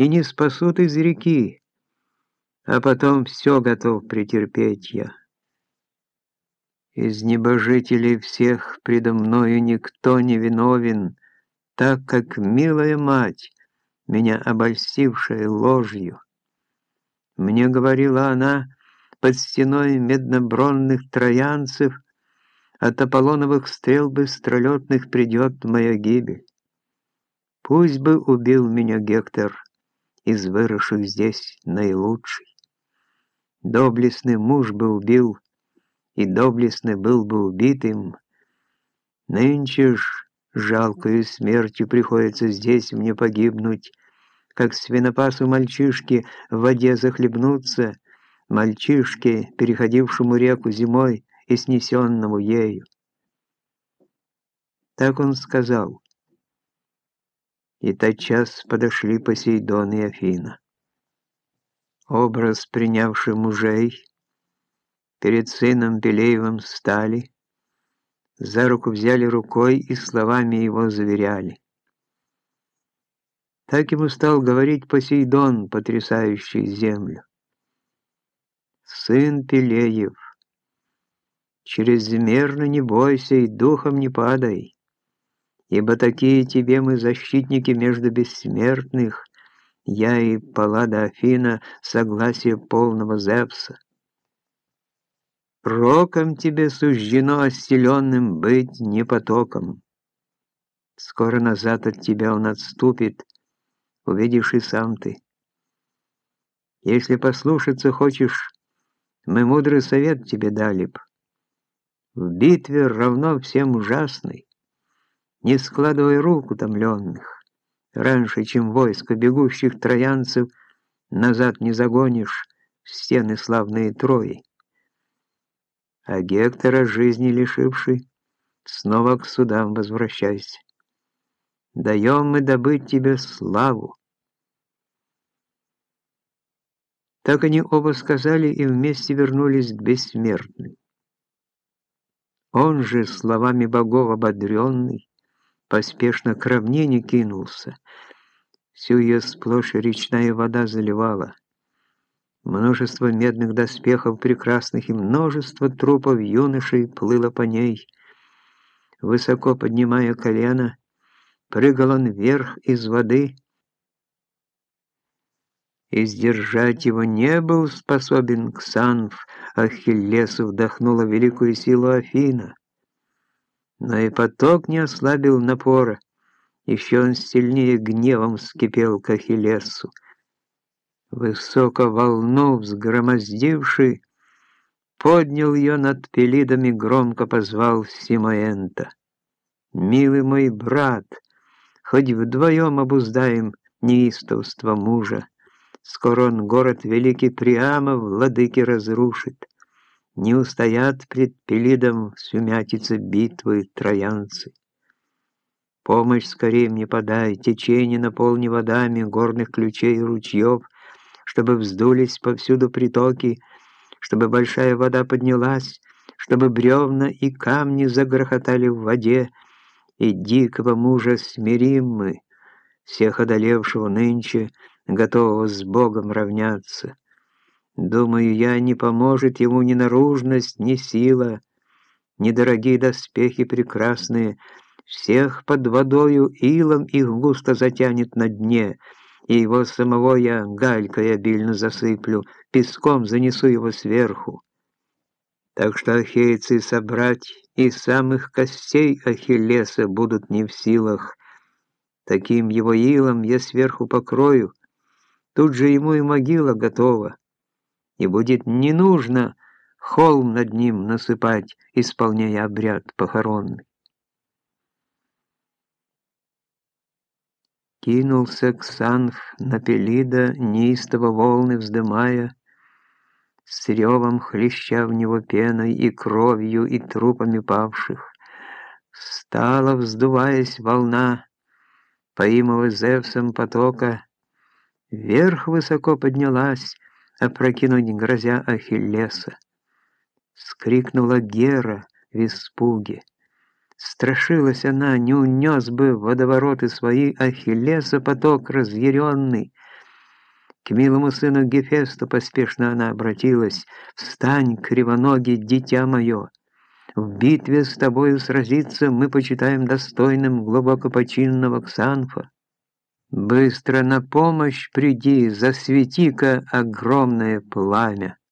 и не спасут из реки, а потом все готов претерпеть я. Из небожителей всех предо мною никто не виновен, так как милая мать, меня обольстившая ложью. Мне говорила она, под стеной меднобронных троянцев, от Аполлоновых стрел быстролетных придет моя гибель. Пусть бы убил меня Гектор, из выросших здесь наилучший. Доблестный муж бы убил, и доблестный был бы убитым. Нынче ж жалкою смертью приходится здесь мне погибнуть, как свинопасу мальчишки в воде захлебнуться, мальчишке, переходившему реку зимой и снесенному ею. Так он сказал. И тотчас подошли Посейдон и Афина. Образ, принявший мужей, перед сыном Пелеевым стали, за руку взяли рукой и словами его заверяли. Так ему стал говорить Посейдон, потрясающий землю. «Сын Пелеев, чрезмерно не бойся и духом не падай, ибо такие тебе мы защитники между бессмертных, я и Паллада Афина, согласие полного Зевса. Роком тебе суждено осиленным быть не потоком. Скоро назад от тебя он отступит, увидишь и сам ты. Если послушаться хочешь, мы мудрый совет тебе дали б. В битве равно всем ужасной, не складывай рук утомленных. Раньше, чем войско бегущих троянцев, назад не загонишь в стены славные Трои. А Гектора, жизни лишивший, снова к судам возвращайся. Даем мы добыть тебе славу, Так они оба сказали и вместе вернулись к бессмертным. Он же, словами богов ободренный, поспешно к равнине кинулся. Всю ее сплошь речная вода заливала. Множество медных доспехов прекрасных и множество трупов юношей плыло по ней. Высоко поднимая колено, прыгал он вверх из воды, и сдержать его не был способен Ксанф, Ахиллесу вдохнула великую силу Афина. Но и поток не ослабил напора, еще он сильнее гневом вскипел к Ахиллесу. Высоко волну взгромоздивший, поднял ее над Пелидами, громко позвал Симоэнта. «Милый мой брат, хоть вдвоем обуздаем неистовство мужа, Скоро он город великий прямо владыки разрушит. Не устоят пред Пелидом сумятица битвы троянцы. Помощь скорее мне подай, течение наполни водами горных ключей и ручьев, чтобы вздулись повсюду притоки, чтобы большая вода поднялась, чтобы бревна и камни загрохотали в воде, и дикого мужа смирим мы, всех одолевшего нынче, готового с Богом равняться. Думаю я, не поможет ему ни наружность, ни сила, ни дорогие доспехи прекрасные. Всех под водою илом их густо затянет на дне, и его самого я галькой обильно засыплю, песком занесу его сверху. Так что ахейцы собрать из самых костей Ахиллеса будут не в силах. Таким его илом я сверху покрою, Тут же ему и могила готова, и будет не нужно холм над ним насыпать, исполняя обряд похоронный. Кинулся Ксанф на Пелида, неистово волны вздымая, с ревом хлеща в него пеной и кровью, и трупами павших. Стала, вздуваясь волна, поимого Зевсом потока, Вверх высоко поднялась, опрокинуть грозя Ахиллеса. Скрикнула Гера в испуге. Страшилась она, не унес бы водовороты свои Ахиллеса поток разъяренный, К милому сыну Гефесту поспешно она обратилась. «Встань, кривоногий, дитя мое! В битве с тобою сразиться мы почитаем достойным глубокопочинного Ксанфа. Быстро на помощь приди, засвети-ка огромное пламя!»